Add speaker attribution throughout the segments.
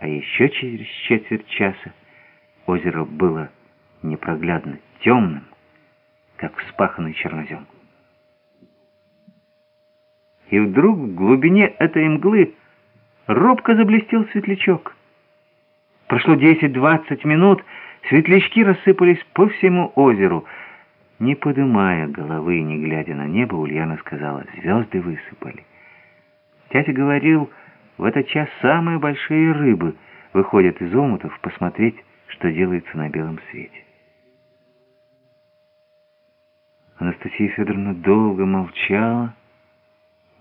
Speaker 1: А еще через четверть часа озеро было непроглядно темным, как вспаханный чернозем. И вдруг в глубине этой мглы робко заблестел светлячок. Прошло 10-20 минут, светлячки рассыпались по всему озеру. Не подымая головы и не глядя на небо, Ульяна сказала, звезды высыпали. Тятя говорил, в этот час самые большие рыбы выходят из омутов посмотреть, что делается на белом свете. Анастасия Федоровна долго молчала.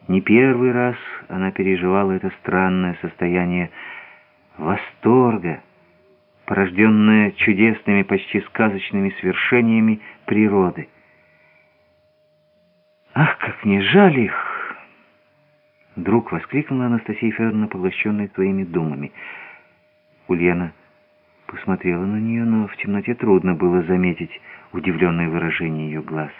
Speaker 1: Не первый раз она переживала это странное состояние восторга, порожденное чудесными, почти сказочными свершениями природы. «Ах, как не жаль их!» Вдруг воскликнула Анастасия Федоровна, поглощенная своими думами. Ульяна посмотрела на нее, но в темноте трудно было заметить удивленное выражение ее глаз.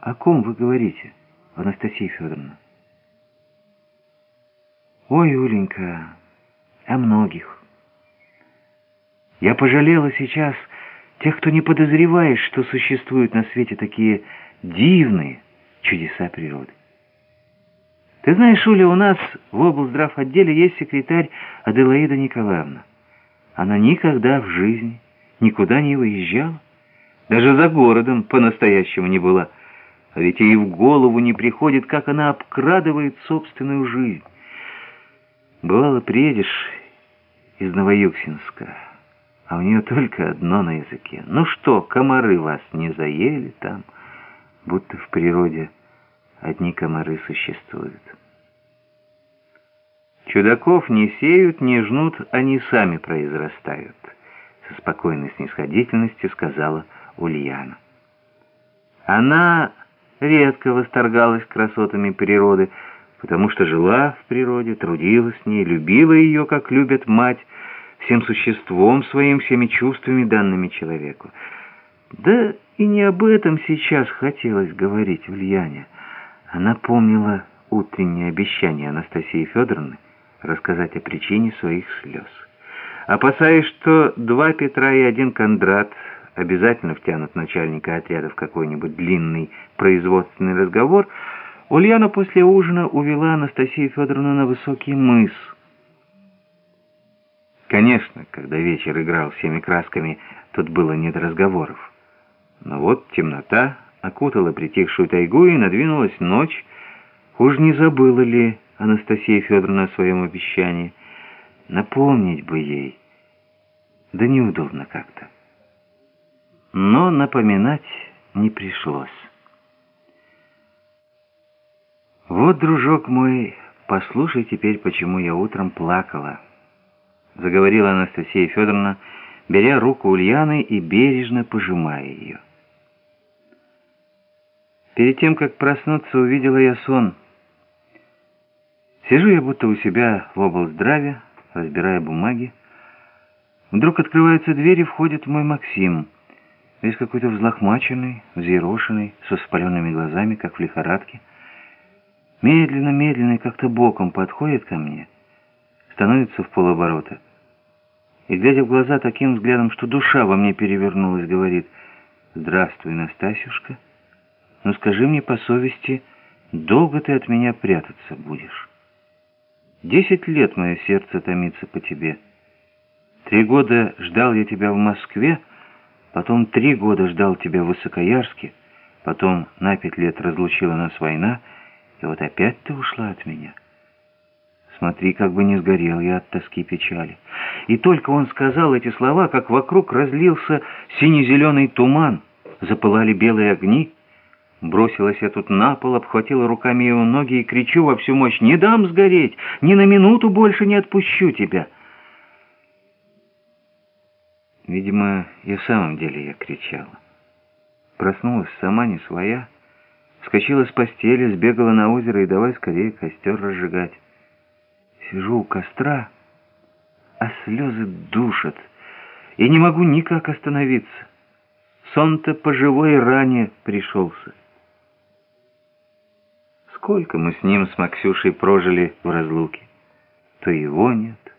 Speaker 1: «О ком вы говорите, Анастасия Федоровна?» «Ой, Уленька, о многих. Я пожалела сейчас тех, кто не подозревает, что существуют на свете такие дивные чудеса природы. Ты знаешь, Уля, у нас в облздрав отделе есть секретарь Аделаида Николаевна. Она никогда в жизни никуда не выезжала, даже за городом по-настоящему не была. А ведь ей в голову не приходит, как она обкрадывает собственную жизнь. Бывало, приедешь из Новоюксинска, а у нее только одно на языке. Ну что, комары вас не заели там, будто в природе одни комары существуют. Чудаков не сеют, не жнут, они сами произрастают, со спокойной снисходительностью сказала Ульяна. Она редко восторгалась красотами природы, потому что жила в природе, трудилась с ней, любила ее, как любят мать, всем существом своим, всеми чувствами, данными человеку. Да и не об этом сейчас хотелось говорить Ульяне. Она помнила утреннее обещание Анастасии Федоровны рассказать о причине своих слез. Опасаясь, что два Петра и один Кондрат обязательно втянут начальника отряда в какой-нибудь длинный производственный разговор, Ульяна после ужина увела Анастасию Федоровну на высокий мыс. Конечно, когда вечер играл всеми красками, тут было не до разговоров. Но вот темнота окутала притихшую тайгу, и надвинулась ночь. Уж не забыла ли Анастасия Федоровна о своем обещании? Напомнить бы ей. Да неудобно как-то. Но напоминать не пришлось. «Вот, дружок мой, послушай теперь, почему я утром плакала», — заговорила Анастасия Федоровна, беря руку Ульяны и бережно пожимая ее. Перед тем, как проснуться, увидела я сон. Сижу я будто у себя в облздраве, разбирая бумаги. Вдруг открывается дверь и входит мой Максим, весь какой-то взлохмаченный, взъерошенный, со воспаленными глазами, как в лихорадке медленно-медленно как-то боком подходит ко мне, становится в полоборота и, глядя в глаза таким взглядом, что душа во мне перевернулась, говорит «Здравствуй, Настасюшка, но скажи мне по совести, долго ты от меня прятаться будешь? Десять лет мое сердце томится по тебе. Три года ждал я тебя в Москве, потом три года ждал тебя в Высокоярске, потом на пять лет разлучила нас война, и вот опять ты ушла от меня. Смотри, как бы не сгорел я от тоски печали. И только он сказал эти слова, как вокруг разлился сине-зеленый туман, запылали белые огни. Бросилась я тут на пол, обхватила руками его ноги и кричу во всю мощь, «Не дам сгореть! Ни на минуту больше не отпущу тебя!» Видимо, и в самом деле я кричала. Проснулась сама не своя, Вскочила с постели, сбегала на озеро и давай скорее костер разжигать. Сижу у костра, а слезы душат. Я не могу никак остановиться. Сон-то по живой ране пришелся. Сколько мы с ним, с Максюшей, прожили в разлуке. То его нет,